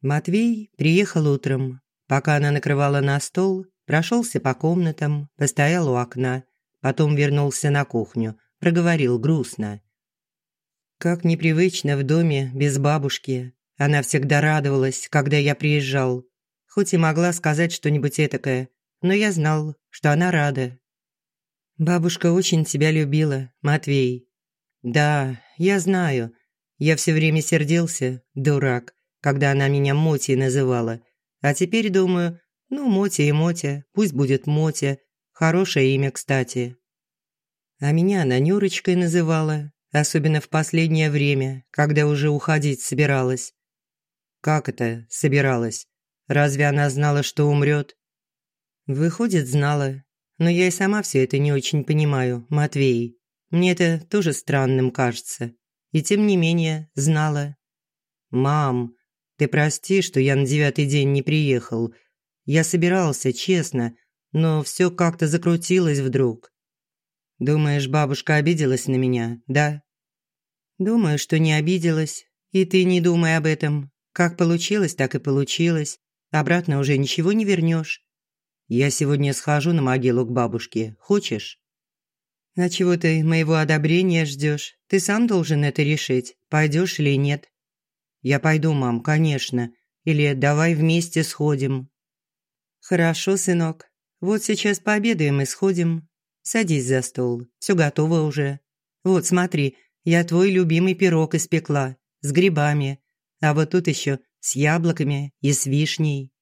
Матвей приехал утром. Пока она накрывала на стол, прошелся по комнатам, постоял у окна, потом вернулся на кухню, проговорил грустно. Как непривычно в доме без бабушки. Она всегда радовалась, когда я приезжал. Хоть и могла сказать что-нибудь этакое, но я знал, что она рада. Бабушка очень тебя любила, Матвей. Да, я знаю. Я все время сердился, дурак когда она меня Мотей называла. А теперь думаю, ну, Мотя и Мотя, пусть будет Мотя. Хорошее имя, кстати. А меня она Нюрочкой называла, особенно в последнее время, когда уже уходить собиралась. Как это собиралась? Разве она знала, что умрет? Выходит, знала. Но я и сама все это не очень понимаю, Матвей. Мне это тоже странным кажется. И тем не менее, знала. «Мам, ты прости, что я на девятый день не приехал. Я собирался, честно, но все как-то закрутилось вдруг. Думаешь, бабушка обиделась на меня, да? Думаю, что не обиделась. И ты не думай об этом. Как получилось, так и получилось. Обратно уже ничего не вернешь. Я сегодня схожу на могилу к бабушке. Хочешь? А чего ты моего одобрения ждешь? Ты сам должен это решить, пойдешь или нет. «Я пойду, мам, конечно. Или давай вместе сходим». «Хорошо, сынок. Вот сейчас пообедаем и сходим. Садись за стол. Все готово уже. Вот смотри, я твой любимый пирог испекла. С грибами. А вот тут еще с яблоками и с вишней».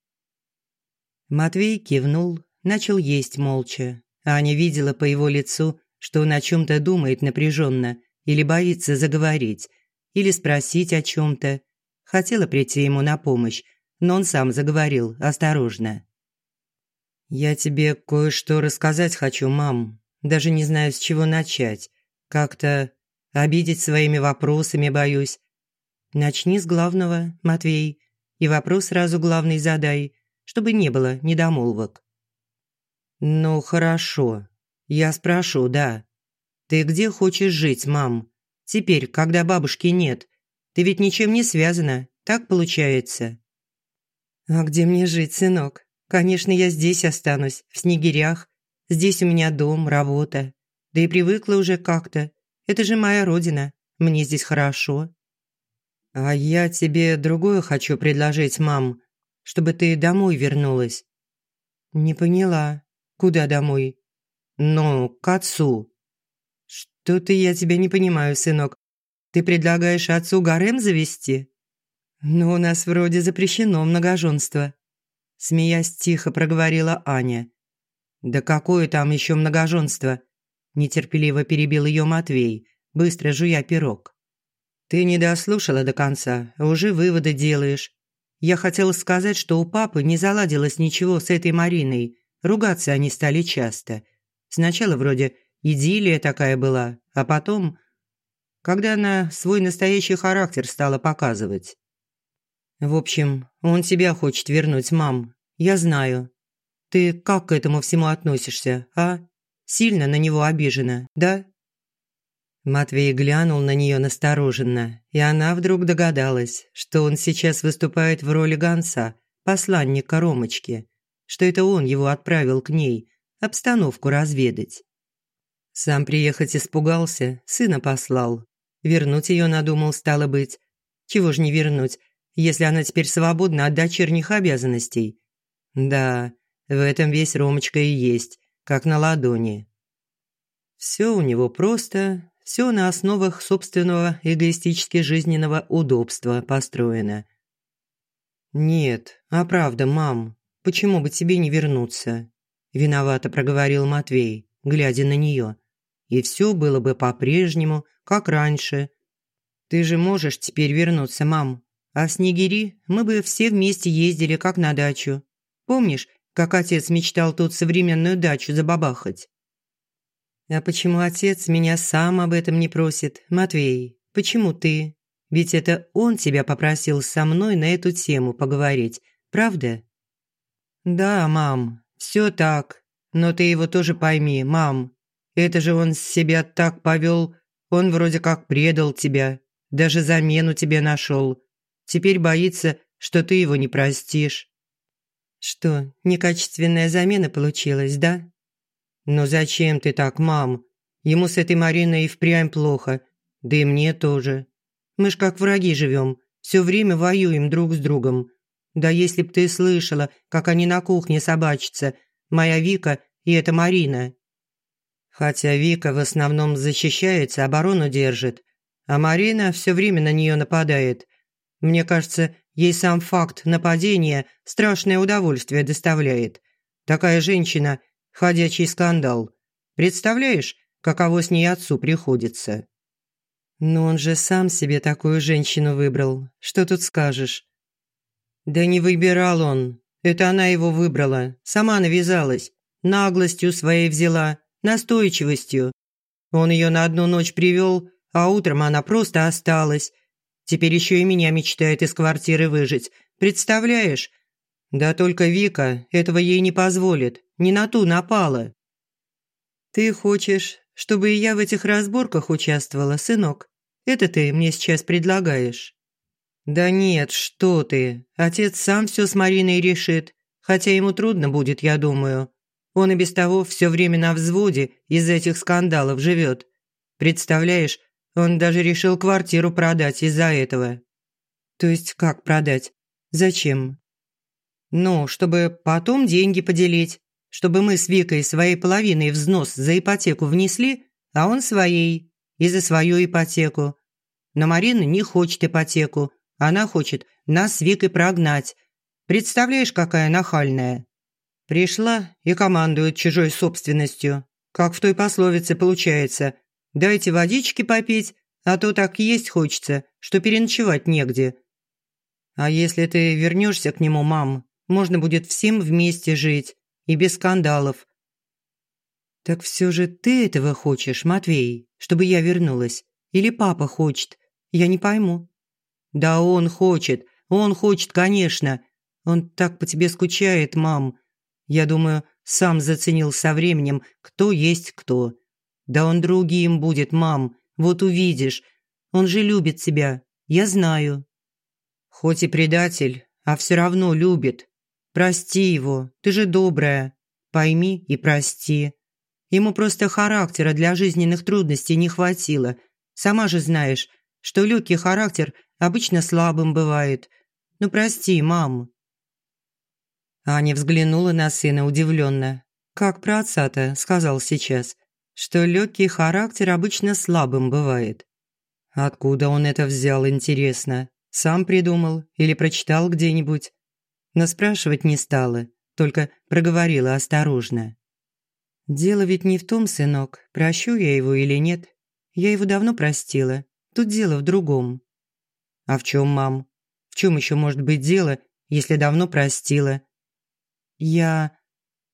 Матвей кивнул, начал есть молча. Аня видела по его лицу, что он о чем-то думает напряженно или боится заговорить, или спросить о чем-то, Хотела прийти ему на помощь, но он сам заговорил осторожно. «Я тебе кое-что рассказать хочу, мам. Даже не знаю, с чего начать. Как-то обидеть своими вопросами боюсь. Начни с главного, Матвей, и вопрос сразу главный задай, чтобы не было недомолвок». «Ну, хорошо. Я спрошу, да. Ты где хочешь жить, мам? Теперь, когда бабушки нет, ты ведь ничем не связана, так получается?» «А где мне жить, сынок? Конечно, я здесь останусь, в Снегирях. Здесь у меня дом, работа. Да и привыкла уже как-то. Это же моя родина. Мне здесь хорошо». «А я тебе другое хочу предложить, мам, чтобы ты домой вернулась». «Не поняла. Куда домой?» «Ну, к отцу». «Что-то я тебя не понимаю, сынок. Ты предлагаешь отцу гарем завести? Ну, у нас вроде запрещено многоженство. Смеясь, тихо проговорила Аня. Да какое там еще многоженство? Нетерпеливо перебил ее Матвей, быстро жуя пирог. Ты не дослушала до конца, уже выводы делаешь. Я хотела сказать, что у папы не заладилось ничего с этой Мариной. Ругаться они стали часто. Сначала вроде идиллия такая была, а потом когда она свой настоящий характер стала показывать. В общем, он тебя хочет вернуть, мам. Я знаю. Ты как к этому всему относишься, а? Сильно на него обижена, да? Матвей глянул на нее настороженно, и она вдруг догадалась, что он сейчас выступает в роли гонца, посланника Ромочки, что это он его отправил к ней, обстановку разведать. Сам приехать испугался, сына послал, Вернуть ее надумал, стало быть. Чего ж не вернуть, если она теперь свободна от дочерних обязанностей? Да, в этом весь Ромочка и есть, как на ладони. Все у него просто, все на основах собственного эгоистически жизненного удобства построено. «Нет, а правда, мам, почему бы тебе не вернуться?» Виновато проговорил Матвей, глядя на нее. «И все было бы по-прежнему, как раньше. Ты же можешь теперь вернуться, мам. А в Снегири мы бы все вместе ездили, как на дачу. Помнишь, как отец мечтал тут современную дачу забабахать? А почему отец меня сам об этом не просит, Матвей? Почему ты? Ведь это он тебя попросил со мной на эту тему поговорить, правда? Да, мам, все так. Но ты его тоже пойми, мам. Это же он себя так повел, он вроде как предал тебя, даже замену тебе нашел. Теперь боится, что ты его не простишь». «Что, некачественная замена получилась, да?» «Ну зачем ты так, мам? Ему с этой Мариной и впрямь плохо, да и мне тоже. Мы ж как враги живем, все время воюем друг с другом. Да если б ты слышала, как они на кухне собачатся, моя Вика и эта Марина». Хотя Вика в основном защищается, оборону держит, а Марина все время на нее нападает. Мне кажется, ей сам факт нападения страшное удовольствие доставляет. Такая женщина – ходячий скандал. Представляешь, каково с ней отцу приходится? Но он же сам себе такую женщину выбрал. Что тут скажешь? Да не выбирал он. Это она его выбрала. Сама навязалась. Наглостью своей взяла. Настойчивостью. Он ее на одну ночь привел, а утром она просто осталась. Теперь еще и меня мечтает из квартиры выжить. Представляешь? Да только Вика этого ей не позволит. Не на ту напала. Ты хочешь, чтобы и я в этих разборках участвовала, сынок? Это ты мне сейчас предлагаешь? Да нет, что ты. Отец сам все с Мариной решит. Хотя ему трудно будет, я думаю. Он и без того все время на взводе из этих скандалов живет. Представляешь, он даже решил квартиру продать из-за этого. То есть как продать? Зачем? Ну, чтобы потом деньги поделить. Чтобы мы с Викой своей половиной взнос за ипотеку внесли, а он своей. И за свою ипотеку. Но Марина не хочет ипотеку. Она хочет нас с Викой прогнать. Представляешь, какая нахальная. Пришла и командует чужой собственностью. Как в той пословице получается – Дайте водички попить, а то так есть хочется, что переночевать негде. А если ты вернешься к нему, мам, можно будет всем вместе жить и без скандалов. Так все же ты этого хочешь, Матвей, чтобы я вернулась? Или папа хочет? Я не пойму. Да он хочет, он хочет, конечно. Он так по тебе скучает, мам. Я думаю, сам заценил со временем, кто есть кто. «Да он другим будет, мам, вот увидишь. Он же любит тебя, я знаю». «Хоть и предатель, а все равно любит. Прости его, ты же добрая. Пойми и прости. Ему просто характера для жизненных трудностей не хватило. Сама же знаешь, что легкий характер обычно слабым бывает. Ну прости, мам». Аня взглянула на сына удивленно. «Как про отца-то?» – сказал сейчас что легкий характер обычно слабым бывает. Откуда он это взял, интересно? Сам придумал или прочитал где-нибудь? Но спрашивать не стала, только проговорила осторожно. «Дело ведь не в том, сынок, прощу я его или нет. Я его давно простила. Тут дело в другом». «А в чем, мам? В чем еще может быть дело, если давно простила?» «Я...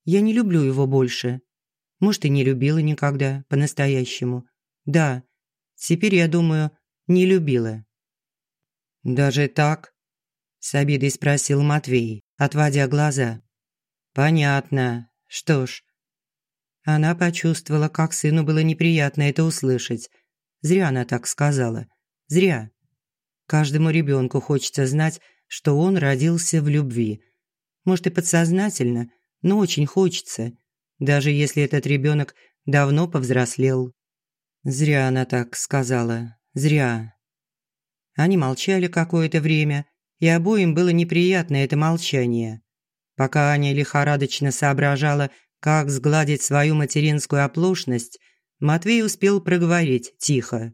я не люблю его больше. Может, и не любила никогда, по-настоящему. Да, теперь, я думаю, не любила. «Даже так?» – с обидой спросил Матвей, отводя глаза. «Понятно. Что ж». Она почувствовала, как сыну было неприятно это услышать. Зря она так сказала. Зря. Каждому ребенку хочется знать, что он родился в любви. Может, и подсознательно, но очень хочется даже если этот ребенок давно повзрослел. Зря она так сказала, зря. Они молчали какое-то время, и обоим было неприятно это молчание. Пока Аня лихорадочно соображала, как сгладить свою материнскую оплошность, Матвей успел проговорить тихо.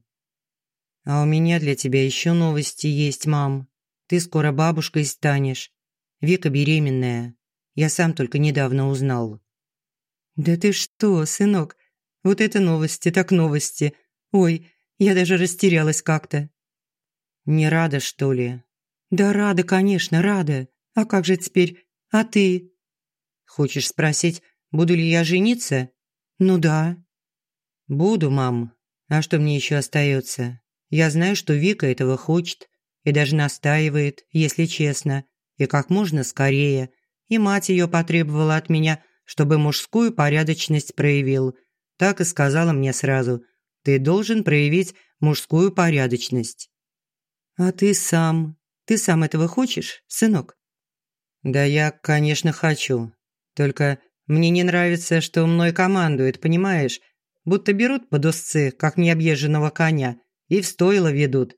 «А у меня для тебя еще новости есть, мам. Ты скоро бабушкой станешь. Вика беременная. Я сам только недавно узнал». «Да ты что, сынок? Вот это новости, так новости. Ой, я даже растерялась как-то». «Не рада, что ли?» «Да рада, конечно, рада. А как же теперь? А ты?» «Хочешь спросить, буду ли я жениться?» «Ну да». «Буду, мам. А что мне еще остается? Я знаю, что Вика этого хочет и даже настаивает, если честно, и как можно скорее. И мать ее потребовала от меня чтобы мужскую порядочность проявил. Так и сказала мне сразу. Ты должен проявить мужскую порядочность. А ты сам? Ты сам этого хочешь, сынок?» «Да я, конечно, хочу. Только мне не нравится, что мной командует, понимаешь? Будто берут под узцы, как необъезженного коня, и в стойло ведут.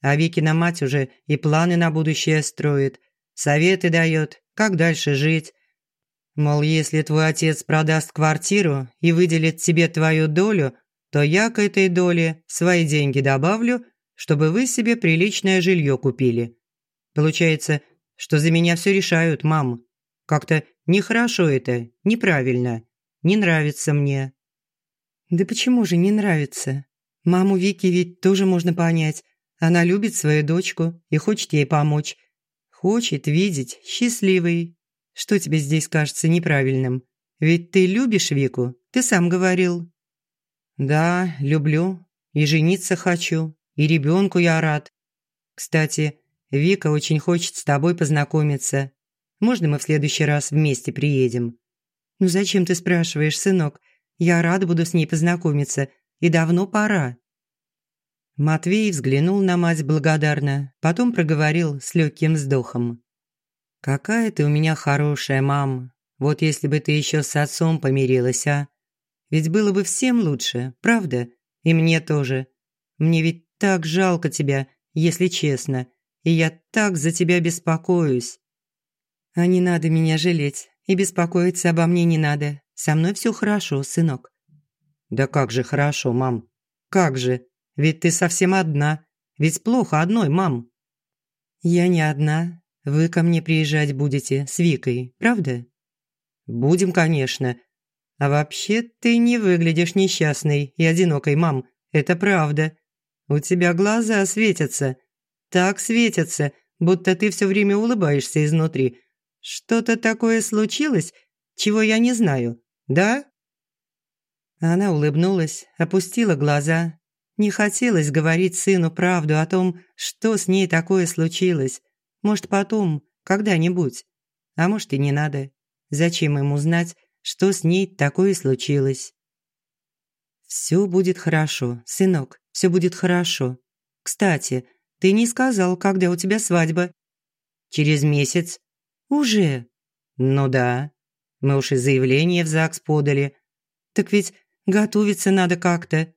А Викина мать уже и планы на будущее строит, советы дает, как дальше жить. Мол, если твой отец продаст квартиру и выделит тебе твою долю, то я к этой доле свои деньги добавлю, чтобы вы себе приличное жилье купили. Получается, что за меня все решают, мам. Как-то нехорошо это, неправильно, не нравится мне». «Да почему же не нравится? Маму Вики ведь тоже можно понять. Она любит свою дочку и хочет ей помочь. Хочет видеть счастливой. Что тебе здесь кажется неправильным? Ведь ты любишь Вику, ты сам говорил». «Да, люблю. И жениться хочу. И ребенку я рад. Кстати, Вика очень хочет с тобой познакомиться. Можно мы в следующий раз вместе приедем?» «Ну зачем ты спрашиваешь, сынок? Я рада буду с ней познакомиться. И давно пора». Матвей взглянул на мать благодарно, потом проговорил с легким вздохом. «Какая ты у меня хорошая мама. Вот если бы ты еще с отцом помирилась, а? Ведь было бы всем лучше, правда? И мне тоже. Мне ведь так жалко тебя, если честно и я так за тебя беспокоюсь». «А не надо меня жалеть, и беспокоиться обо мне не надо. Со мной все хорошо, сынок». «Да как же хорошо, мам? Как же? Ведь ты совсем одна. Ведь плохо одной, мам». «Я не одна. Вы ко мне приезжать будете с Викой, правда?» «Будем, конечно. А вообще ты не выглядишь несчастной и одинокой, мам. Это правда. У тебя глаза светятся так светятся, будто ты все время улыбаешься изнутри. Что-то такое случилось, чего я не знаю, да?» Она улыбнулась, опустила глаза. Не хотелось говорить сыну правду о том, что с ней такое случилось. Может, потом, когда-нибудь. А может, и не надо. Зачем ему знать, что с ней такое случилось? «Все будет хорошо, сынок, все будет хорошо. Кстати, ты не сказал, когда у тебя свадьба». «Через месяц». «Уже?» «Ну да. Мы уж и заявление в ЗАГС подали. Так ведь готовиться надо как-то».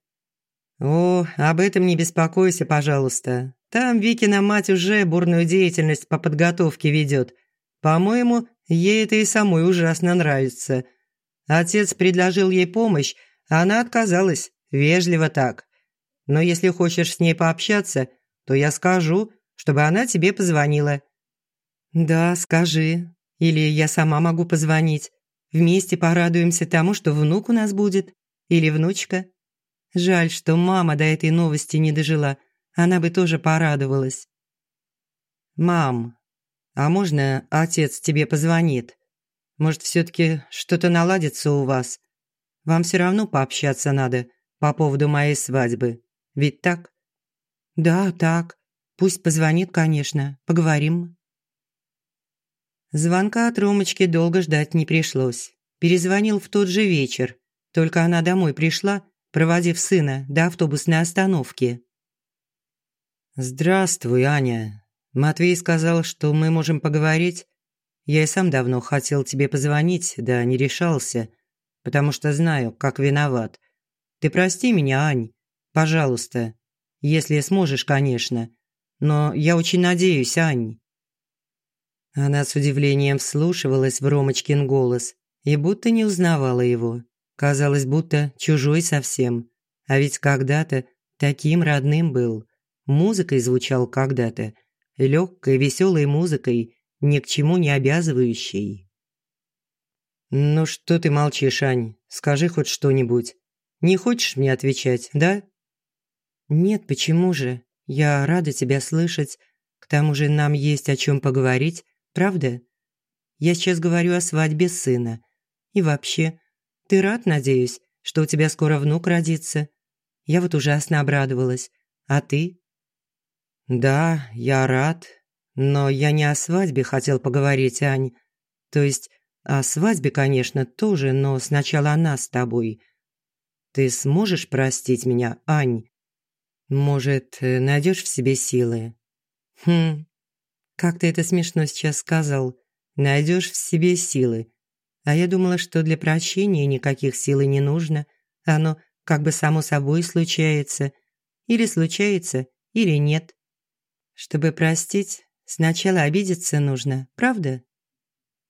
«О, об этом не беспокойся, пожалуйста. Там Викина мать уже бурную деятельность по подготовке ведет. По-моему, ей это и самой ужасно нравится. Отец предложил ей помощь, а она отказалась, вежливо так. Но если хочешь с ней пообщаться, то я скажу, чтобы она тебе позвонила». «Да, скажи. Или я сама могу позвонить. Вместе порадуемся тому, что внук у нас будет. Или внучка. Жаль, что мама до этой новости не дожила. Она бы тоже порадовалась». «Мам, а можно отец тебе позвонит? Может, все-таки что-то наладится у вас? Вам все равно пообщаться надо по поводу моей свадьбы. Ведь так?» «Да, так. Пусть позвонит, конечно. Поговорим». Звонка от Ромочки долго ждать не пришлось. Перезвонил в тот же вечер. Только она домой пришла, проводив сына до автобусной остановки. «Здравствуй, Аня. Матвей сказал, что мы можем поговорить. Я и сам давно хотел тебе позвонить, да не решался, потому что знаю, как виноват. Ты прости меня, Ань. Пожалуйста, если сможешь, конечно. Но я очень надеюсь, Ань». Она с удивлением вслушивалась в Ромочкин голос и будто не узнавала его. Казалось, будто чужой совсем. А ведь когда-то таким родным был. Музыкой звучал когда-то. Легкой, веселой музыкой, ни к чему не обязывающей. «Ну что ты молчишь, Ань? Скажи хоть что-нибудь. Не хочешь мне отвечать, да?» «Нет, почему же? Я рада тебя слышать. К тому же нам есть о чем поговорить, правда? Я сейчас говорю о свадьбе сына. И вообще, ты рад, надеюсь, что у тебя скоро внук родится? Я вот ужасно обрадовалась. А ты?» «Да, я рад. Но я не о свадьбе хотел поговорить, Ань. То есть о свадьбе, конечно, тоже, но сначала о нас с тобой. Ты сможешь простить меня, Ань?» Может, э, найдешь в себе силы? Хм, Как ты это смешно сейчас сказал. Найдешь в себе силы. А я думала, что для прощения никаких сил и не нужно. Оно как бы само собой случается. Или случается, или нет. Чтобы простить, сначала обидеться нужно, правда?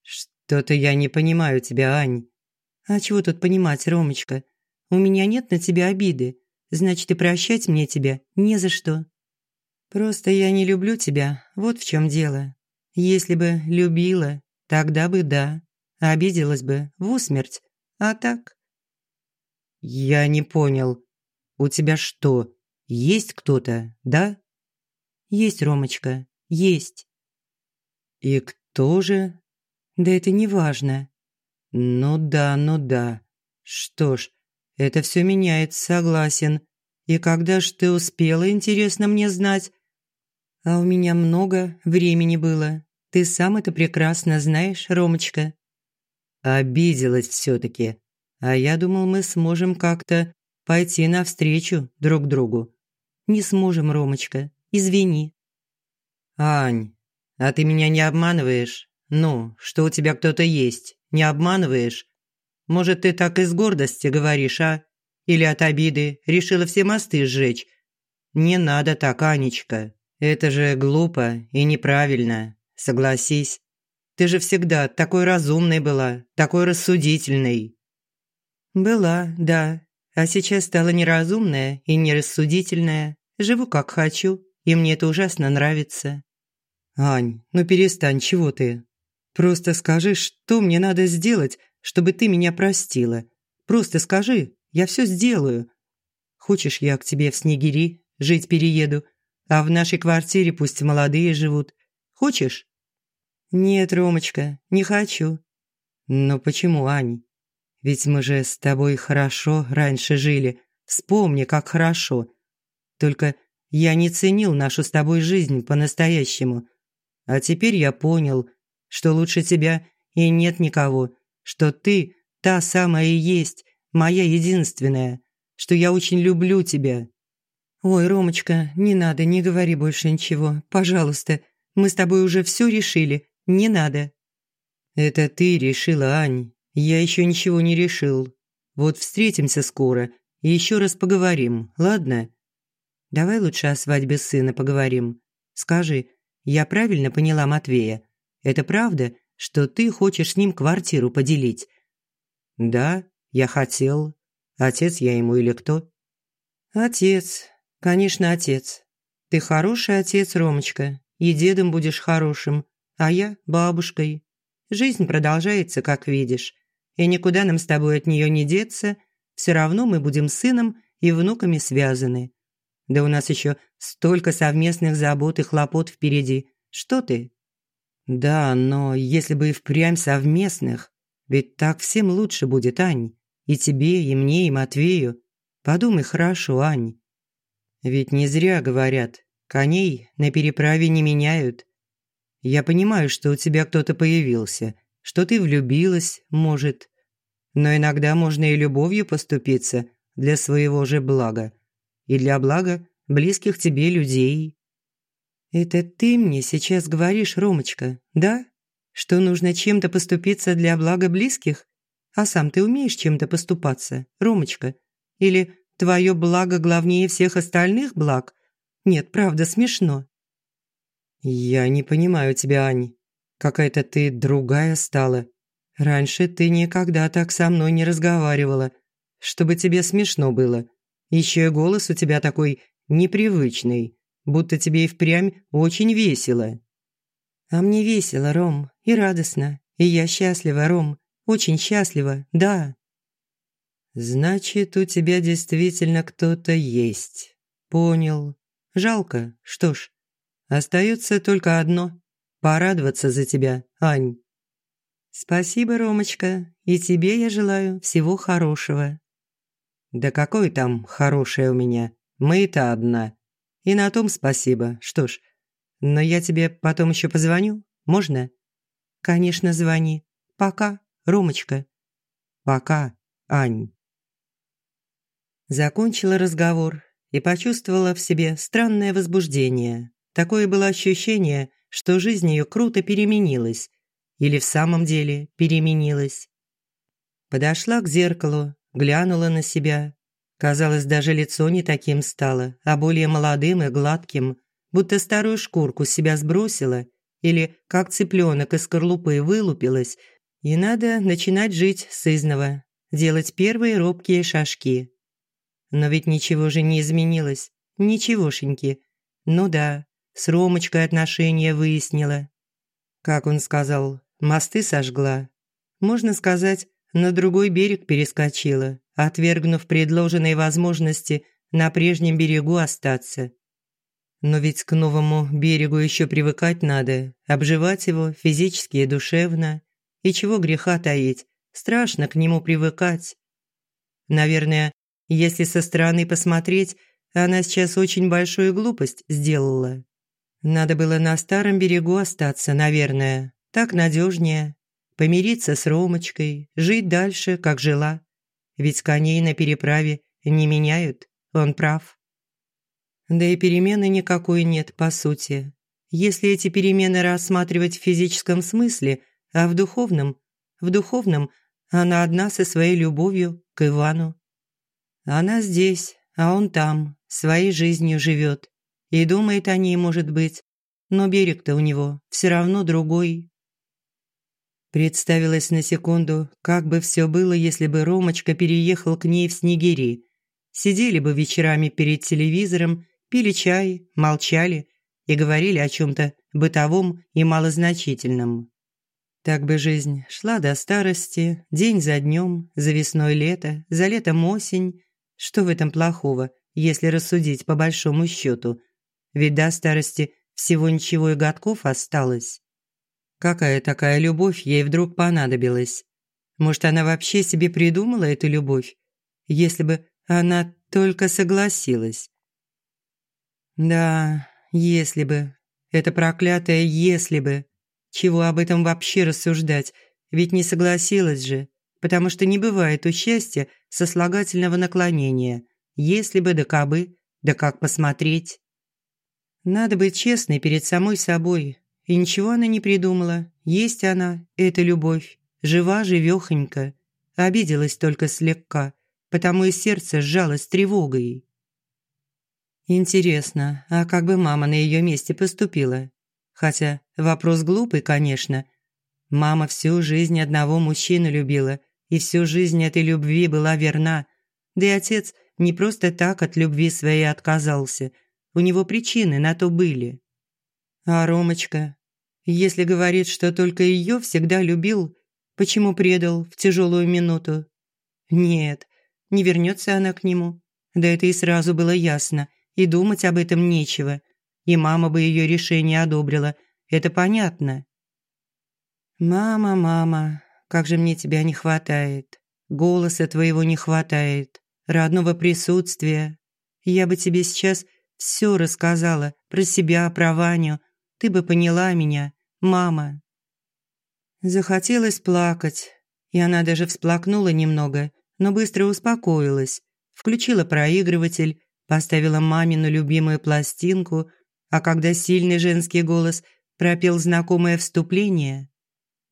Что-то я не понимаю тебя, Ань. А чего тут понимать, Ромочка? У меня нет на тебя обиды. Значит, и прощать мне тебя не за что. Просто я не люблю тебя, вот в чем дело. Если бы любила, тогда бы да, обиделась бы в усмерть, а так... Я не понял. У тебя что, есть кто-то, да? Есть, Ромочка, есть. И кто же? Да это не важно. Ну да, ну да. Что ж, это все меняет, согласен. И когда ж ты успела, интересно мне знать? А у меня много времени было. Ты сам это прекрасно знаешь, Ромочка. Обиделась все таки А я думал, мы сможем как-то пойти навстречу друг другу. Не сможем, Ромочка. Извини. Ань, а ты меня не обманываешь? Ну, что у тебя кто-то есть, не обманываешь? Может, ты так из гордости говоришь, а? Или от обиды решила все мосты сжечь? Не надо так, Анечка. Это же глупо и неправильно, согласись. Ты же всегда такой разумной была, такой рассудительной. Была, да. А сейчас стала неразумная и нерассудительная. Живу как хочу, и мне это ужасно нравится. Ань, ну перестань, чего ты? Просто скажи, что мне надо сделать, чтобы ты меня простила. Просто скажи, я все сделаю. Хочешь, я к тебе в Снегири жить перееду, а в нашей квартире пусть молодые живут. Хочешь?» «Нет, Ромочка, не хочу». «Но почему, Ань? Ведь мы же с тобой хорошо раньше жили. Вспомни, как хорошо. Только я не ценил нашу с тобой жизнь по-настоящему. А теперь я понял, что лучше тебя и нет никого, что ты та самая и есть, моя единственная, что я очень люблю тебя. «Ой, Ромочка, не надо, не говори больше ничего, пожалуйста. Мы с тобой уже все решили, не надо». «Это ты решила, Ань. Я еще ничего не решил. Вот встретимся скоро и еще раз поговорим, ладно?» «Давай лучше о свадьбе сына поговорим. Скажи, я правильно поняла Матвея? Это правда, что ты хочешь с ним квартиру поделить?» «Да, я хотел. Отец я ему или кто?» «Отец. «Конечно, отец. Ты хороший отец, Ромочка, и дедом будешь хорошим, а я – бабушкой. Жизнь продолжается, как видишь, и никуда нам с тобой от нее не деться, все равно мы будем сыном и внуками связаны. Да у нас еще столько совместных забот и хлопот впереди. Что ты?» «Да, но если бы и впрямь совместных, ведь так всем лучше будет, Ань. И тебе, и мне, и Матвею. Подумай хорошо, Ань. Ведь не зря говорят, коней на переправе не меняют. Я понимаю, что у тебя кто-то появился, что ты влюбилась, может. Но иногда можно и любовью поступиться для своего же блага. И для блага близких тебе людей. Это ты мне сейчас говоришь, Ромочка, да? Что нужно чем-то поступиться для блага близких? А сам ты умеешь чем-то поступаться, Ромочка? Или Твое благо главнее всех остальных благ? Нет, правда, смешно». «Я не понимаю тебя, Ань. Какая-то ты другая стала. Раньше ты никогда так со мной не разговаривала, чтобы тебе смешно было. Еще и голос у тебя такой непривычный, будто тебе и впрямь очень весело». «А мне весело, Ром, и радостно, и я счастлива, Ром, очень счастлива, да». «Значит, у тебя действительно кто-то есть. Понял. Жалко. Что ж, остается только одно – порадоваться за тебя, Ань». «Спасибо, Ромочка, и тебе я желаю всего хорошего». «Да какой там хорошее у меня? Мы-то одна. И на том спасибо. Что ж, но я тебе потом еще позвоню, можно?» «Конечно, звони. Пока, Ромочка». «Пока, Ань». Закончила разговор и почувствовала в себе странное возбуждение. Такое было ощущение, что жизнь ее круто переменилась. Или в самом деле переменилась. Подошла к зеркалу, глянула на себя. Казалось, даже лицо не таким стало, а более молодым и гладким, будто старую шкурку с себя сбросила или, как цыпленок из скорлупы, вылупилась, и надо начинать жить с изного, делать первые робкие шажки. Но ведь ничего же не изменилось, ничегошеньки. Ну да, с Ромочкой отношения выяснила. Как он сказал, мосты сожгла. Можно сказать, на другой берег перескочила, отвергнув предложенные возможности на прежнем берегу остаться. Но ведь к новому берегу еще привыкать надо, обживать его физически и душевно. И чего греха таить, страшно к нему привыкать. Наверное, если со стороны посмотреть, она сейчас очень большую глупость сделала. Надо было на старом берегу остаться, наверное, так надежнее. Помириться с Ромочкой, жить дальше, как жила. Ведь коней на переправе не меняют, он прав. Да и перемены никакой нет, по сути. Если эти перемены рассматривать в физическом смысле, а в духовном, в духовном она одна со своей любовью к Ивану. Она здесь, а он там, своей жизнью живет. И думает о ней, может быть. Но берег-то у него все равно другой. Представилось на секунду, как бы все было, если бы Ромочка переехал к ней в Снегири. Сидели бы вечерами перед телевизором пили чай, молчали и говорили о чем-то бытовом и малозначительном. Так бы жизнь шла до старости, день за днем, за весной лето, за летом осень. Что в этом плохого, если рассудить по большому счету? Ведь до старости всего ничего и годков осталось. Какая такая любовь ей вдруг понадобилась? Может, она вообще себе придумала эту любовь? Если бы она только согласилась. Да, если бы. Это проклятое «если бы». Чего об этом вообще рассуждать? Ведь не согласилась же. Потому что не бывает у счастья сослагательного наклонения. Если бы, да кабы, да как посмотреть. Надо быть честной перед самой собой. И ничего она не придумала. Есть она, эта любовь. Жива, живёхонька. Обиделась только слегка, потому и сердце сжалось тревогой. Интересно, а как бы мама на ее месте поступила? Хотя вопрос глупый, конечно. Мама всю жизнь одного мужчину любила, и всю жизнь этой любви была верна. Да и отец не просто так от любви своей отказался. У него причины на то были. А Ромочка, если говорит, что только ее всегда любил, почему предал в тяжелую минуту? Нет, не вернется она к нему. Да это и сразу было ясно и думать об этом нечего. И мама бы ее решение одобрила, это понятно. «Мама, мама, как же мне тебя не хватает. Голоса твоего не хватает, родного присутствия. Я бы тебе сейчас все рассказала про себя, про Ваню. Ты бы поняла меня, мама». Захотелось плакать, и она даже всплакнула немного, но быстро успокоилась, включила проигрыватель поставила мамину любимую пластинку, а когда сильный женский голос пропел знакомое вступление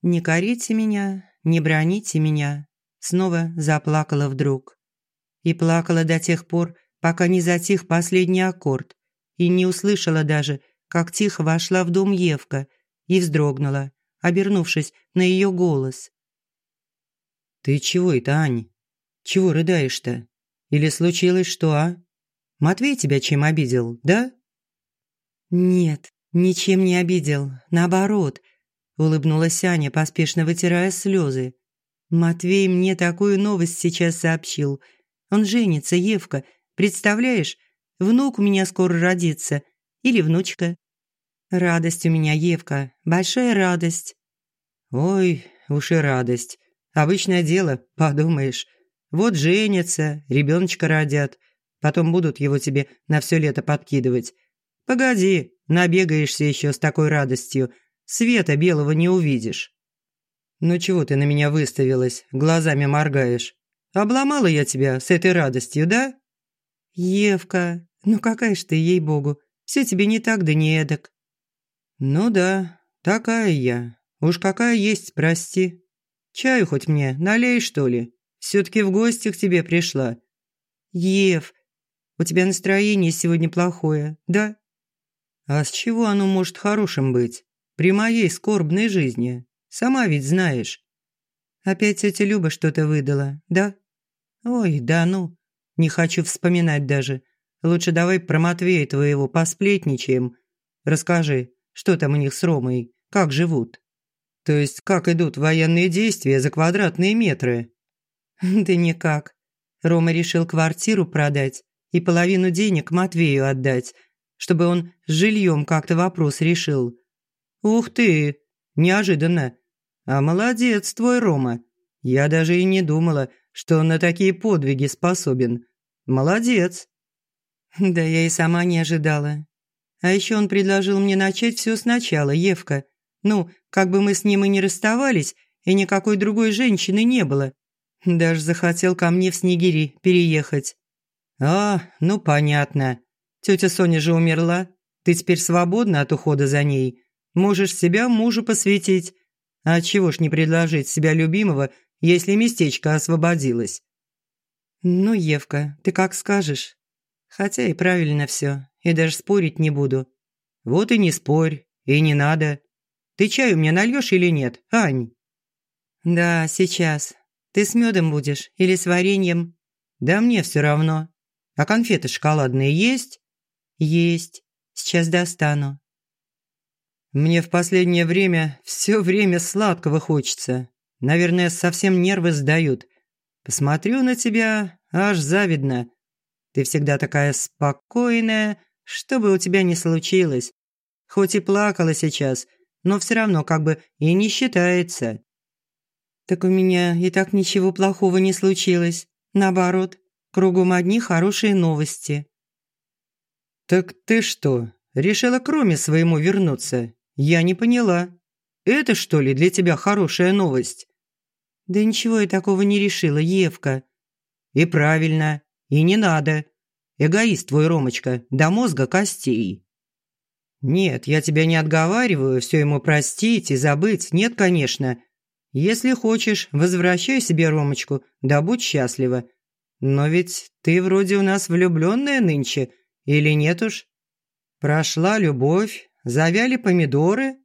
«Не корите меня, не броните меня», снова заплакала вдруг. И плакала до тех пор, пока не затих последний аккорд, и не услышала даже, как тихо вошла в дом Евка и вздрогнула, обернувшись на ее голос. «Ты чего это, Ань? Чего рыдаешь-то? Или случилось что, а?» Матвей тебя чем обидел, да?» «Нет, ничем не обидел. Наоборот», – улыбнулась Аня, поспешно вытирая слезы. «Матвей мне такую новость сейчас сообщил. Он женится, Евка. Представляешь, внук у меня скоро родится. Или внучка. Радость у меня, Евка, большая радость». «Ой, уж и радость. Обычное дело, подумаешь. Вот женятся, ребеночка родят. Потом будут его тебе на все лето подкидывать. Погоди, набегаешься еще с такой радостью. Света белого не увидишь. Ну чего ты на меня выставилась, глазами моргаешь? Обломала я тебя с этой радостью, да? Евка, ну какая ж ты, ей-богу, все тебе не так да не эдак. «Ну да, такая я. Уж какая есть, прости. Чаю хоть мне налей, что ли? Все-таки в гости к тебе пришла». «Ев, у тебя настроение сегодня плохое, да?» «А с чего оно может хорошим быть? При моей скорбной жизни. Сама ведь знаешь». «Опять тетя Люба что-то выдала, да?» «Ой, да ну, не хочу вспоминать даже. Лучше давай про Матвея твоего посплетничаем. Расскажи, что там у них с Ромой, как живут?» «То есть, как идут военные действия за квадратные метры?» «Да никак. Рома решил квартиру продать и половину денег Матвею отдать, чтобы он с жильем как-то вопрос решил. Ух ты, неожиданно. А молодец твой Рома. Я даже и не думала, что на такие подвиги способен. Молодец. Да я и сама не ожидала. А еще он предложил мне начать все сначала, Евка. Ну, как бы мы с ним и не расставались, и никакой другой женщины не было. Даже захотел ко мне в Снегири переехать. А, ну понятно. Тетя Соня же умерла. Ты теперь свободна от ухода за ней. Можешь себя мужу посвятить. А чего ж не предложить себя любимого, если местечко освободилось? Ну, Евка, ты как скажешь. Хотя и правильно все, и даже спорить не буду. Вот и не спорь, и не надо. Ты чаю мне нальешь или нет, Ань? Да, сейчас. Ты с медом будешь или с вареньем? Да мне все равно. А конфеты шоколадные есть? «Есть. Сейчас достану». «Мне в последнее время все время сладкого хочется. Наверное, совсем нервы сдают. Посмотрю на тебя, аж завидно. Ты всегда такая спокойная, что бы у тебя ни случилось. Хоть и плакала сейчас, но все равно как бы и не считается». «Так у меня и так ничего плохого не случилось. Наоборот, кругом одни хорошие новости». «Так ты что, решила к Роме своему вернуться? Я не поняла. Это что ли для тебя хорошая новость?» «Да ничего я такого не решила, Евка». «И правильно, и не надо. Эгоист твой, Ромочка, до мозга костей». «Нет, я тебя не отговариваю, все ему простить и забыть. Нет, конечно. Если хочешь, возвращай себе Ромочку, да будь счастлива. Но ведь ты вроде у нас влюбленная нынче, или нет уж? Прошла любовь, завяли помидоры?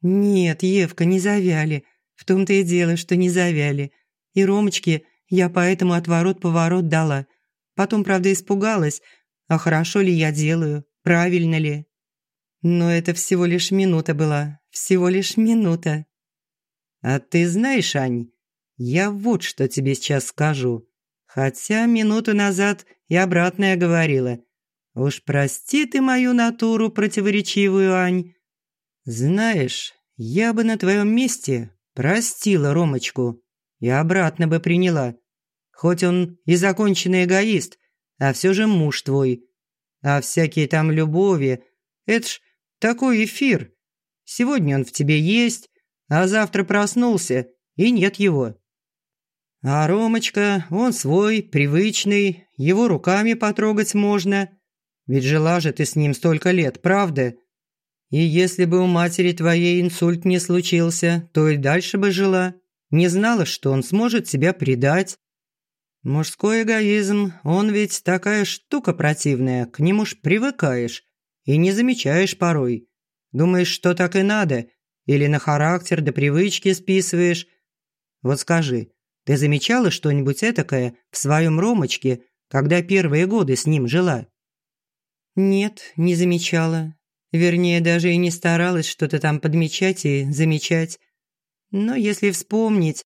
Нет, Евка, не завяли. В том-то и дело, что не завяли. И Ромочке я поэтому отворот-поворот дала. Потом, правда, испугалась. А хорошо ли я делаю? Правильно ли? Но это всего лишь минута была. Всего лишь минута. А ты знаешь, Ань, я вот что тебе сейчас скажу. Хотя минуту назад и обратное говорила – Уж прости ты мою натуру противоречивую, Ань. Знаешь, я бы на твоем месте простила Ромочку и обратно бы приняла. Хоть он и законченный эгоист, а все же муж твой. А всякие там любови – это ж такой эфир. Сегодня он в тебе есть, а завтра проснулся, и нет его. А Ромочка, он свой, привычный, его руками потрогать можно – ведь жила же ты с ним столько лет, правда? И если бы у матери твоей инсульт не случился, то и дальше бы жила. Не знала, что он сможет себя предать. Мужской эгоизм, он ведь такая штука противная, к нему ж привыкаешь и не замечаешь порой. Думаешь, что так и надо, или на характер до привычки списываешь. Вот скажи, ты замечала что-нибудь этакое в своем Ромочке, когда первые годы с ним жила?» Нет, не замечала. Вернее, даже и не старалась что-то там подмечать и замечать. Но если вспомнить...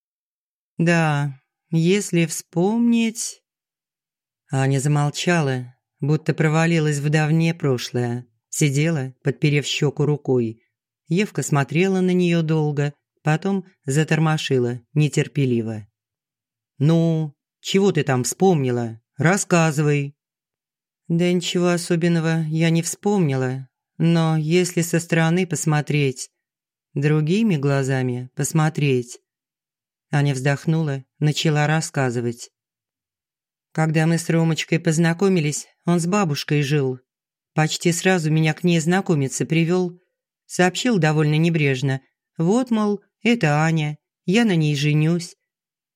Да, если вспомнить... Аня замолчала, будто провалилась в давнее прошлое. Сидела, подперев щеку рукой. Евка смотрела на нее долго, потом затормошила, нетерпеливо. «Ну, чего ты там вспомнила? Рассказывай!» Да ничего особенного я не вспомнила, но если со стороны посмотреть, другими глазами посмотреть. Аня вздохнула, начала рассказывать. Когда мы с Ромочкой познакомились, он с бабушкой жил. Почти сразу меня к ней знакомиться привел. Сообщил довольно небрежно. Вот, мол, это Аня, я на ней женюсь.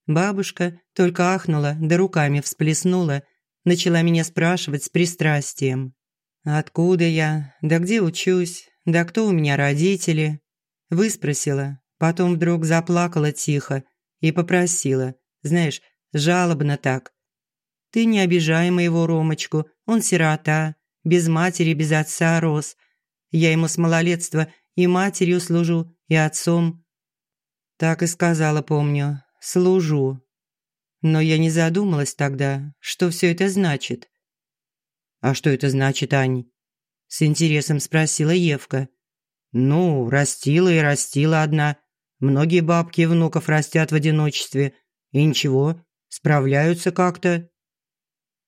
Бабушка только ахнула, да руками всплеснула, начала меня спрашивать с пристрастием. Откуда я? Да где учусь? Да кто у меня родители? Выспросила, потом вдруг заплакала тихо и попросила, знаешь, жалобно так. Ты не обижай моего Ромочку, он сирота, без матери, без отца рос. Я ему с малолетства и матерью служу, и отцом. Так и сказала, помню, служу. Но я не задумалась тогда, что все это значит. «А что это значит, Ань?» С интересом спросила Евка. «Ну, растила и растила одна. Многие бабки внуков растят в одиночестве. И ничего, справляются как-то».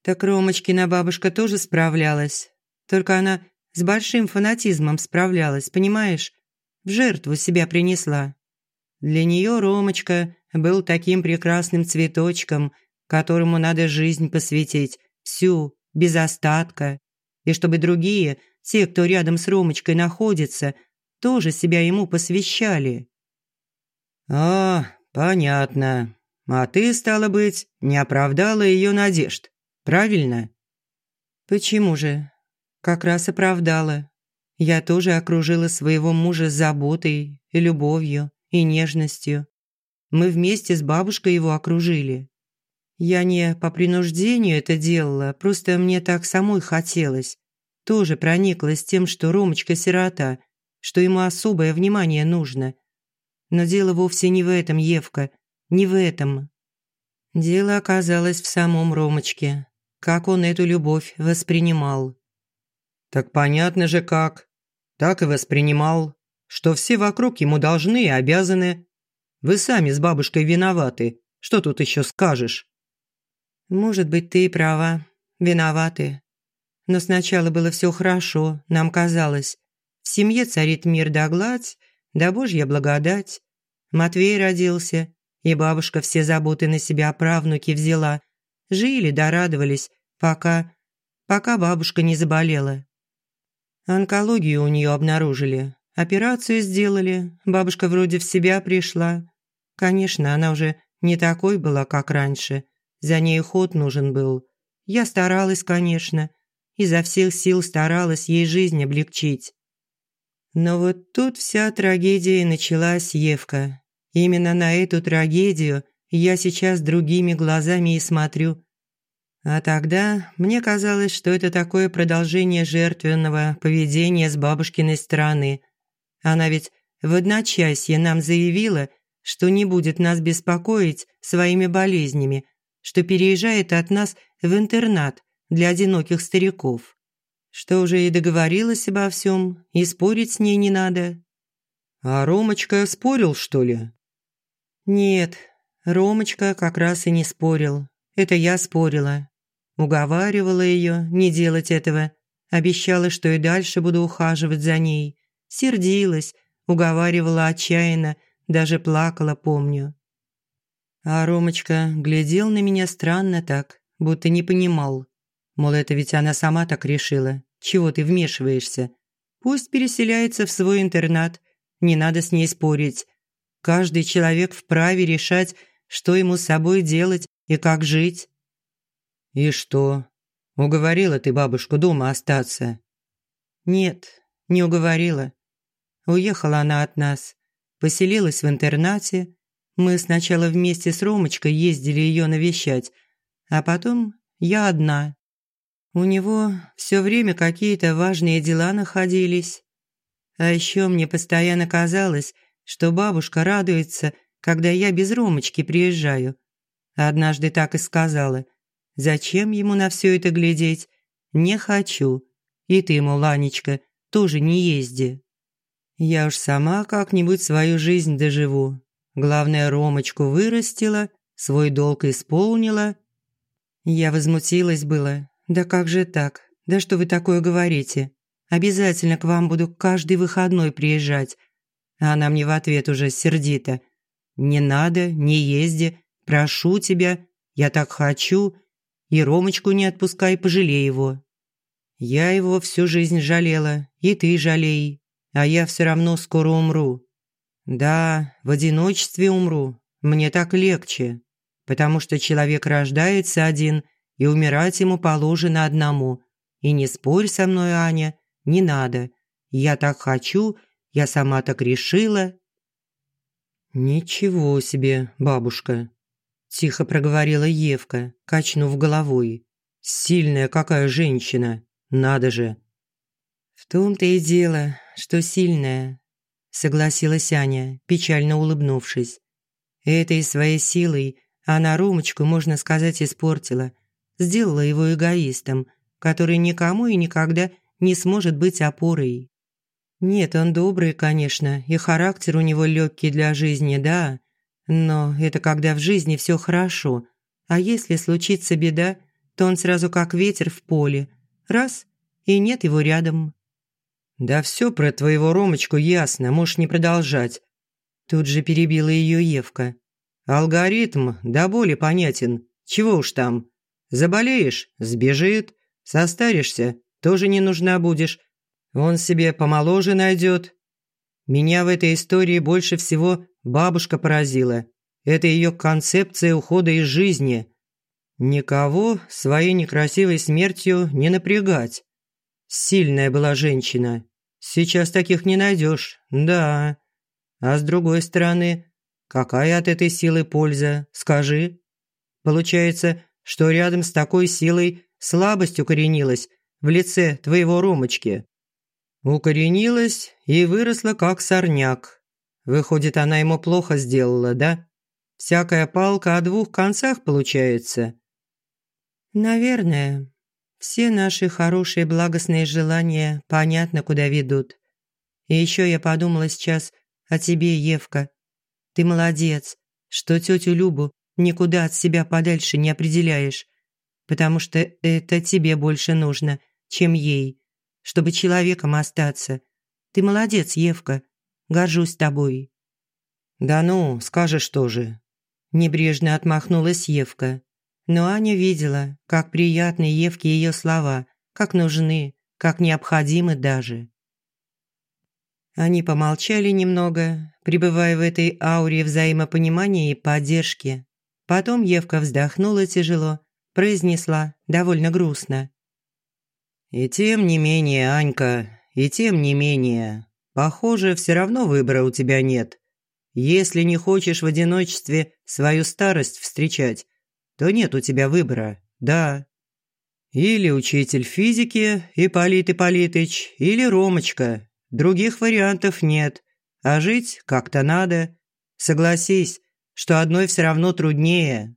Так Ромочкина бабушка тоже справлялась. Только она с большим фанатизмом справлялась, понимаешь? В жертву себя принесла. Для нее Ромочка был таким прекрасным цветочком, которому надо жизнь посвятить, всю, без остатка, и чтобы другие, те, кто рядом с Ромочкой находится, тоже себя ему посвящали. «А, понятно. А ты, стало быть, не оправдала ее надежд, правильно?» «Почему же? Как раз оправдала. Я тоже окружила своего мужа заботой и любовью и нежностью. Мы вместе с бабушкой его окружили. Я не по принуждению это делала, просто мне так самой хотелось. Тоже прониклась тем, что Ромочка сирота, что ему особое внимание нужно. Но дело вовсе не в этом, Евка, не в этом. Дело оказалось в самом Ромочке, как он эту любовь воспринимал. «Так понятно же как. Так и воспринимал, что все вокруг ему должны и обязаны. Вы сами с бабушкой виноваты. Что тут еще скажешь?» Может быть, ты и права. Виноваты. Но сначала было все хорошо, нам казалось. В семье царит мир да гладь, да божья благодать. Матвей родился, и бабушка все заботы на себя правнуки взяла. Жили да радовались, пока... пока бабушка не заболела. Онкологию у нее обнаружили. Операцию сделали, бабушка вроде в себя пришла. Конечно, она уже не такой была, как раньше – за ней ход нужен был. Я старалась, конечно, изо всех сил старалась ей жизнь облегчить. Но вот тут вся трагедия началась, Евка. Именно на эту трагедию я сейчас другими глазами и смотрю. А тогда мне казалось, что это такое продолжение жертвенного поведения с бабушкиной стороны. Она ведь в одночасье нам заявила, что не будет нас беспокоить своими болезнями, что переезжает от нас в интернат для одиноких стариков. Что уже и договорилась обо всем, и спорить с ней не надо. А Ромочка спорил, что ли? Нет, Ромочка как раз и не спорил. Это я спорила. Уговаривала ее не делать этого. Обещала, что и дальше буду ухаживать за ней. Сердилась, уговаривала отчаянно, даже плакала, помню. А Ромочка глядел на меня странно так, будто не понимал. Мол, это ведь она сама так решила. Чего ты вмешиваешься? Пусть переселяется в свой интернат. Не надо с ней спорить. Каждый человек вправе решать, что ему с собой делать и как жить. «И что? Уговорила ты бабушку дома остаться?» «Нет, не уговорила. Уехала она от нас. Поселилась в интернате, мы сначала вместе с Ромочкой ездили ее навещать, а потом я одна. У него все время какие-то важные дела находились. А еще мне постоянно казалось, что бабушка радуется, когда я без Ромочки приезжаю. Однажды так и сказала. «Зачем ему на все это глядеть? Не хочу. И ты, Муланечка, тоже не езди. Я уж сама как-нибудь свою жизнь доживу, Главное, Ромочку вырастила, свой долг исполнила. Я возмутилась было. Да как же так? Да что вы такое говорите? Обязательно к вам буду каждый выходной приезжать. А она мне в ответ уже сердито. Не надо, не езди, прошу тебя, я так хочу. И Ромочку не отпускай, пожалей его. Я его всю жизнь жалела, и ты жалей. а я все равно скоро умру. Да, в одиночестве умру, мне так легче, потому что человек рождается один, и умирать ему положено одному. И не спорь со мной, Аня, не надо. Я так хочу, я сама так решила». «Ничего себе, бабушка!» – тихо проговорила Евка, качнув головой. «Сильная какая женщина! Надо же!» «В том-то и дело, что сильная», – согласилась Аня, печально улыбнувшись. Этой своей силой она Ромочку, можно сказать, испортила. Сделала его эгоистом, который никому и никогда не сможет быть опорой. Нет, он добрый, конечно, и характер у него легкий для жизни, да. Но это когда в жизни все хорошо. А если случится беда, то он сразу как ветер в поле. Раз – и нет его рядом. «Да все про твоего Ромочку ясно, можешь не продолжать». Тут же перебила ее Евка. «Алгоритм да более понятен. Чего уж там. Заболеешь – сбежит. Состаришься – тоже не нужна будешь. Он себе помоложе найдет. Меня в этой истории больше всего бабушка поразила. Это ее концепция ухода из жизни. Никого своей некрасивой смертью не напрягать. Сильная была женщина. Сейчас таких не найдешь, да. А с другой стороны, какая от этой силы польза, скажи? Получается, что рядом с такой силой слабость укоренилась в лице твоего Ромочки. Укоренилась и выросла как сорняк. Выходит, она ему плохо сделала, да? Всякая палка о двух концах получается. Наверное. Все наши хорошие благостные желания понятно куда ведут. И еще я подумала сейчас о тебе, Евка. Ты молодец, что тетю Любу никуда от себя подальше не определяешь, потому что это тебе больше нужно, чем ей чтобы человеком остаться. Ты молодец, Евка. Горжусь тобой». «Да ну, скажешь тоже». Небрежно отмахнулась Евка. Но Аня видела, как приятны Евке ее слова, как нужны, как необходимы даже. Они помолчали немного, пребывая в этой ауре взаимопонимания и поддержки. Потом Евка вздохнула тяжело, произнесла довольно грустно. И тем не менее, Анька, и тем не менее, похоже, все равно выбора у тебя нет. Если не хочешь в одиночестве свою старость встречать, то нет у тебя выбора, да. Или учитель физики Ипполит Ипполитыч, или Ромочка. Других вариантов нет, а жить как-то надо. Согласись, что одной все равно труднее.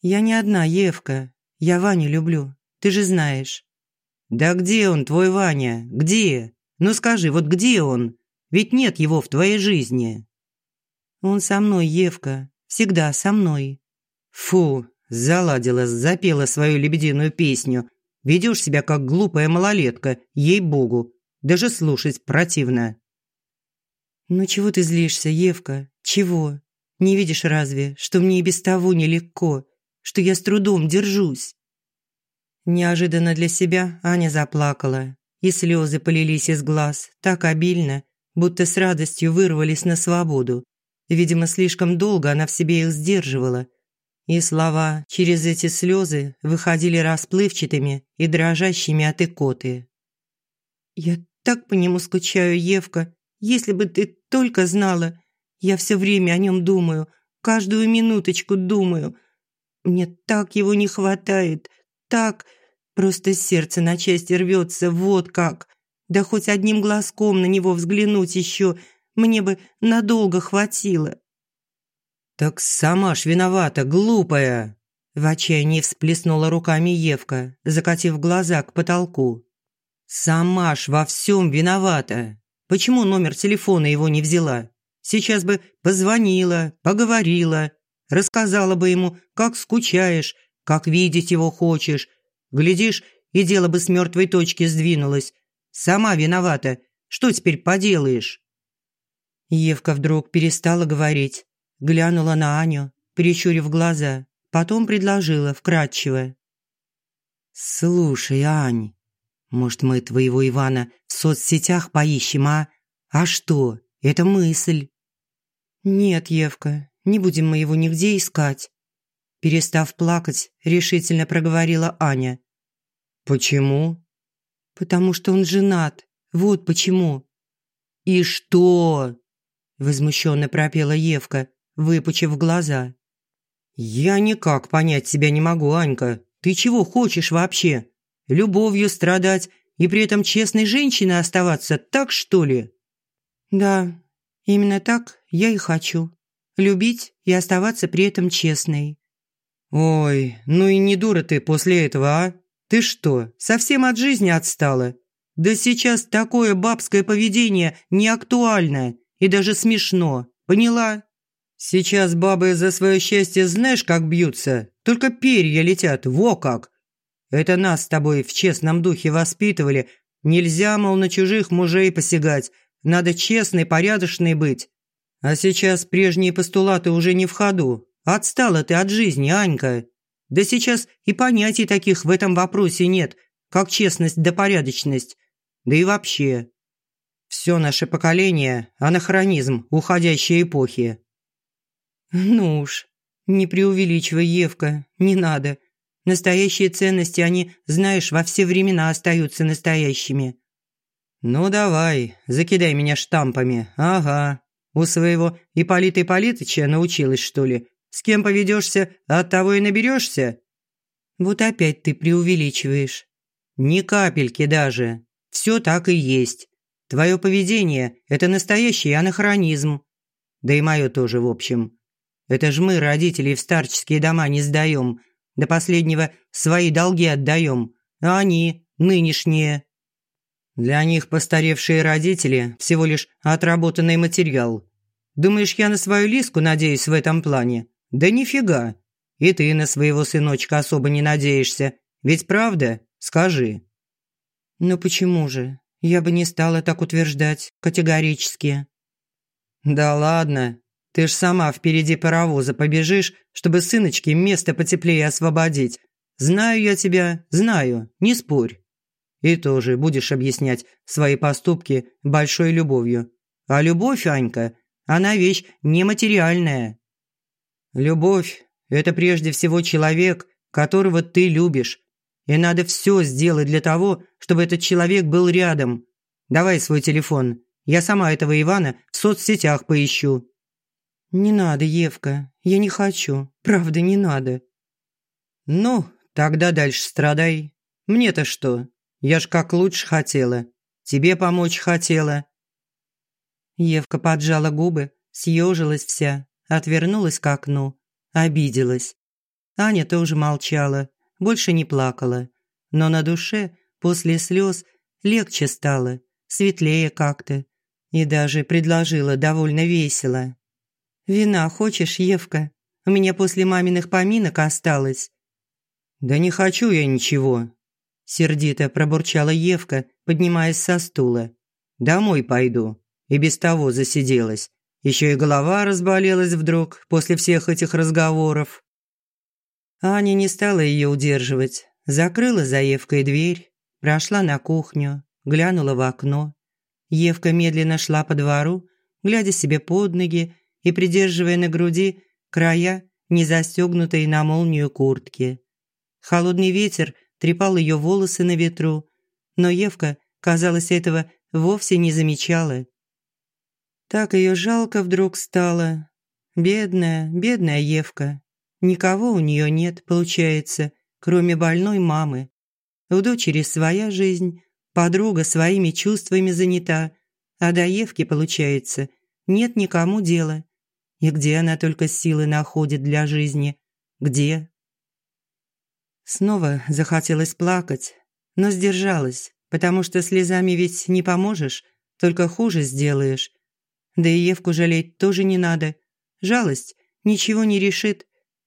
Я не одна, Евка. Я Ваню люблю, ты же знаешь. «Да где он, твой Ваня? Где? Ну скажи, вот где он? Ведь нет его в твоей жизни». «Он со мной, Евка. Всегда со мной». «Фу, заладила, запела свою лебединую песню. Ведешь себя как глупая малолетка, ей-богу. Даже слушать противно». «Ну чего ты злишься, Евка? Чего? Не видишь разве, что мне и без того нелегко, что я с трудом держусь?» Неожиданно для себя Аня заплакала, и слезы полились из глаз так обильно, будто с радостью вырвались на свободу. Видимо, слишком долго она в себе их сдерживала. И слова через эти слезы выходили расплывчатыми и дрожащими от икоты. «Я так по нему скучаю, Евка. Если бы ты только знала. Я все время о нем думаю, каждую минуточку думаю. Мне так его не хватает так, просто сердце на части рвется, вот как. Да хоть одним глазком на него взглянуть еще, мне бы надолго хватило. «Так сама ж виновата, глупая!» В отчаянии всплеснула руками Евка, закатив глаза к потолку. «Сама ж во всем виновата! Почему номер телефона его не взяла? Сейчас бы позвонила, поговорила, рассказала бы ему, как скучаешь, как видеть его хочешь. Глядишь, и дело бы с мертвой точки сдвинулось. Сама виновата. Что теперь поделаешь?» Евка вдруг перестала говорить, глянула на Аню, прищурив глаза, потом предложила вкратчиво. «Слушай, Ань, Может, мы твоего Ивана в соцсетях поищем, а? А что? Это мысль. Нет, Евка, не будем мы его нигде искать. Перестав плакать, решительно проговорила Аня. Почему? Потому что он женат. Вот почему. И что? Возмущенно пропела Евка, выпучив глаза. «Я никак понять себя не могу, Анька. Ты чего хочешь вообще? Любовью страдать и при этом честной женщиной оставаться, так что ли?» «Да, именно так я и хочу. Любить и оставаться при этом честной». «Ой, ну и не дура ты после этого, а? Ты что, совсем от жизни отстала? Да сейчас такое бабское поведение не актуально и даже смешно, поняла?» Сейчас бабы за свое счастье знаешь, как бьются? Только перья летят, во как! Это нас с тобой в честном духе воспитывали. Нельзя, мол, на чужих мужей посягать. Надо честный, порядочный быть. А сейчас прежние постулаты уже не в ходу. Отстала ты от жизни, Анька. Да сейчас и понятий таких в этом вопросе нет, как честность да порядочность. Да и вообще. Все наше поколение – анахронизм уходящей эпохи. «Ну уж, не преувеличивай, Евка, не надо. Настоящие ценности, они, знаешь, во все времена остаются настоящими». «Ну давай, закидай меня штампами. Ага. У своего Ипполита Ипполитыча научилась, что ли? С кем поведешься, от того и наберешься?» «Вот опять ты преувеличиваешь». «Ни капельки даже. Все так и есть. Твое поведение – это настоящий анахронизм. Да и мое тоже, в общем. Это ж мы, родителей, в старческие дома не сдаем. До последнего свои долги отдаем. А они, нынешние. Для них постаревшие родители – всего лишь отработанный материал. Думаешь, я на свою Лиску надеюсь в этом плане? Да нифига. И ты на своего сыночка особо не надеешься. Ведь правда? Скажи. Ну почему же? Я бы не стала так утверждать категорически. Да ладно, ты ж сама впереди паровоза побежишь, чтобы сыночке место потеплее освободить. Знаю я тебя, знаю, не спорь. И тоже будешь объяснять свои поступки большой любовью. А любовь, Анька, она вещь нематериальная. Любовь – это прежде всего человек, которого ты любишь. И надо все сделать для того, чтобы этот человек был рядом. Давай свой телефон. Я сама этого Ивана в соцсетях поищу. «Не надо, Евка, я не хочу. Правда, не надо». «Ну, тогда дальше страдай. Мне-то что? Я ж как лучше хотела. Тебе помочь хотела». Евка поджала губы, съежилась вся, отвернулась к окну, обиделась. Аня тоже молчала, больше не плакала. Но на душе после слез легче стало, светлее как-то. И даже предложила довольно весело. «Вина хочешь, Евка? У меня после маминых поминок осталось». «Да не хочу я ничего», – сердито пробурчала Евка, поднимаясь со стула. «Домой пойду. И без того засиделась. Еще и голова разболелась вдруг после всех этих разговоров». Аня не стала ее удерживать. Закрыла за Евкой дверь, прошла на кухню, глянула в окно. Евка медленно шла по двору, глядя себе под ноги и придерживая на груди края не застегнутой на молнию куртки. Холодный ветер трепал ее волосы на ветру, но Евка, казалось, этого вовсе не замечала. Так ее жалко вдруг стало. Бедная, бедная Евка. Никого у нее нет, получается, кроме больной мамы. У дочери своя жизнь, подруга своими чувствами занята, а до Евки, получается, нет никому дела. И где она только силы находит для жизни? Где? Снова захотелось плакать, но сдержалась, потому что слезами ведь не поможешь, только хуже сделаешь. Да и Евку жалеть тоже не надо. Жалость ничего не решит,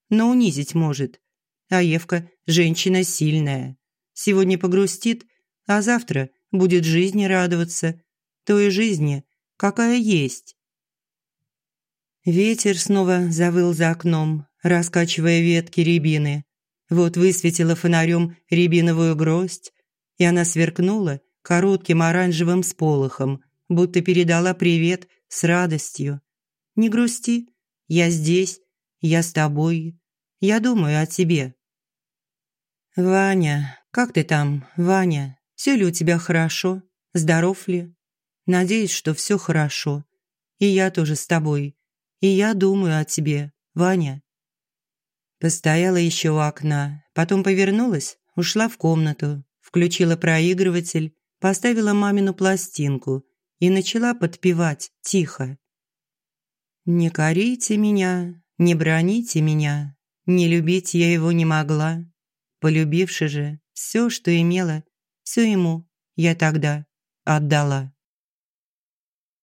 но унизить может. А Евка – женщина сильная. Сегодня погрустит, а завтра будет жизни радоваться. Той жизни, какая есть. Ветер снова завыл за окном, раскачивая ветки рябины. Вот высветила фонарем рябиновую гроздь. и она сверкнула коротким оранжевым сполохом, будто передала привет с радостью. «Не грусти, я здесь, я с тобой, я думаю о тебе». «Ваня, как ты там, Ваня? Все ли у тебя хорошо? Здоров ли? Надеюсь, что все хорошо. И я тоже с тобой. И я думаю о тебе, Ваня». Постояла еще у окна, потом повернулась, ушла в комнату, включила проигрыватель, поставила мамину пластинку и начала подпевать тихо. «Не корите меня, не броните меня, не любить я его не могла. Полюбивши же все, что имела, все ему я тогда отдала».